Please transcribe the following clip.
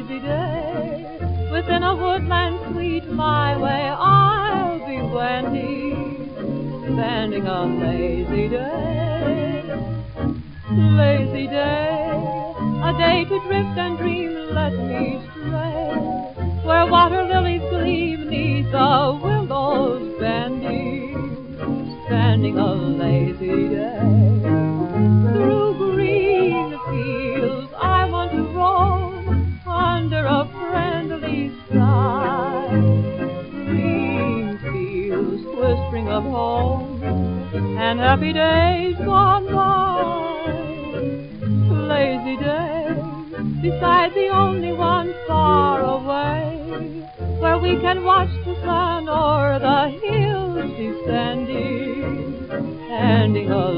day. Within a woodland sweet my way, I'll be wending, spending a lazy day. Lazy day, a day to drift and dream, and happy days gone by. Lazy day beside the only one far away where we can watch the sun o'er the hills descending, ending a